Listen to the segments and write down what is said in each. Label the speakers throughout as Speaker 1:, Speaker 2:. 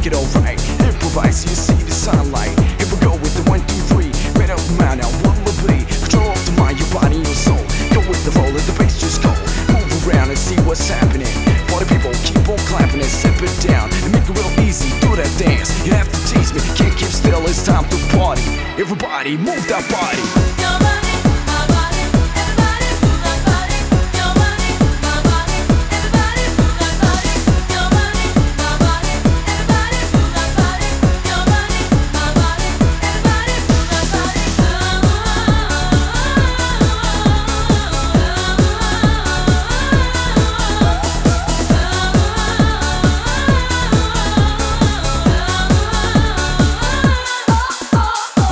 Speaker 1: make it alright. Improvise, you see the sunlight. Here we go with the one, two, three. Made up mind now, what will be? Control of the mind, your body, your soul. Go with the flow, let the bass just go. Move around and see what's happening. For the people, keep on clapping and sip it down and make it real easy. Do that dance. You have to tease me, can't keep still. It's time to party. Everybody, move that body,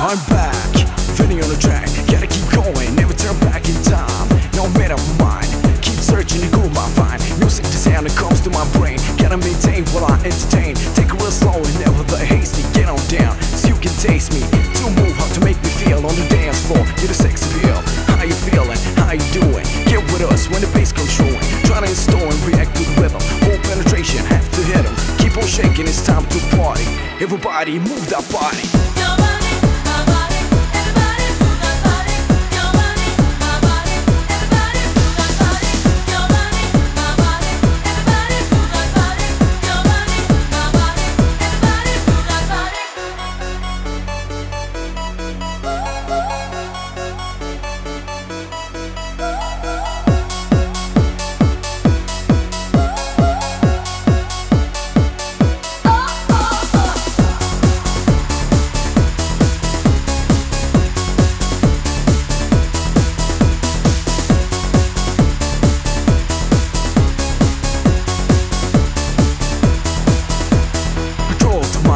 Speaker 1: I'm back, feeling on the track. Gotta keep going, never turn back in time. No matter mine, keep searching and cool my find. Music, the sound that comes to my brain. Gotta maintain while I entertain. Take it real slow and never the hasty. Get on down, so you can taste me. To move, how to make me feel on the dance floor. You're the sex appeal. How you feeling? How you doing? Get with us when the bass comes through. Try to install and react to the rhythm. Whole penetration, have to hit 'em. Keep on shaking, it's time to party. Everybody, move that body,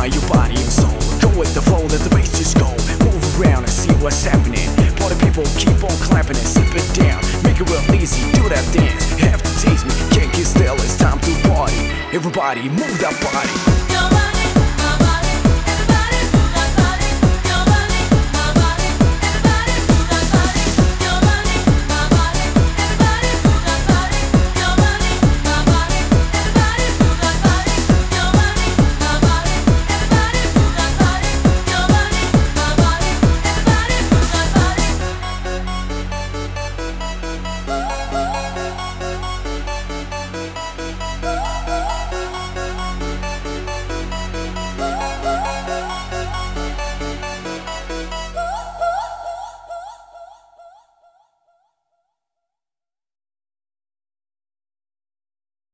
Speaker 1: mind, your body and soul. Go with the flow, let the bass just go. Move around and see what's happening. Party people keep on clapping and sip it down. Make it real easy, do that dance. Have to tease me, can't get still, it's time to party. Everybody, move that body.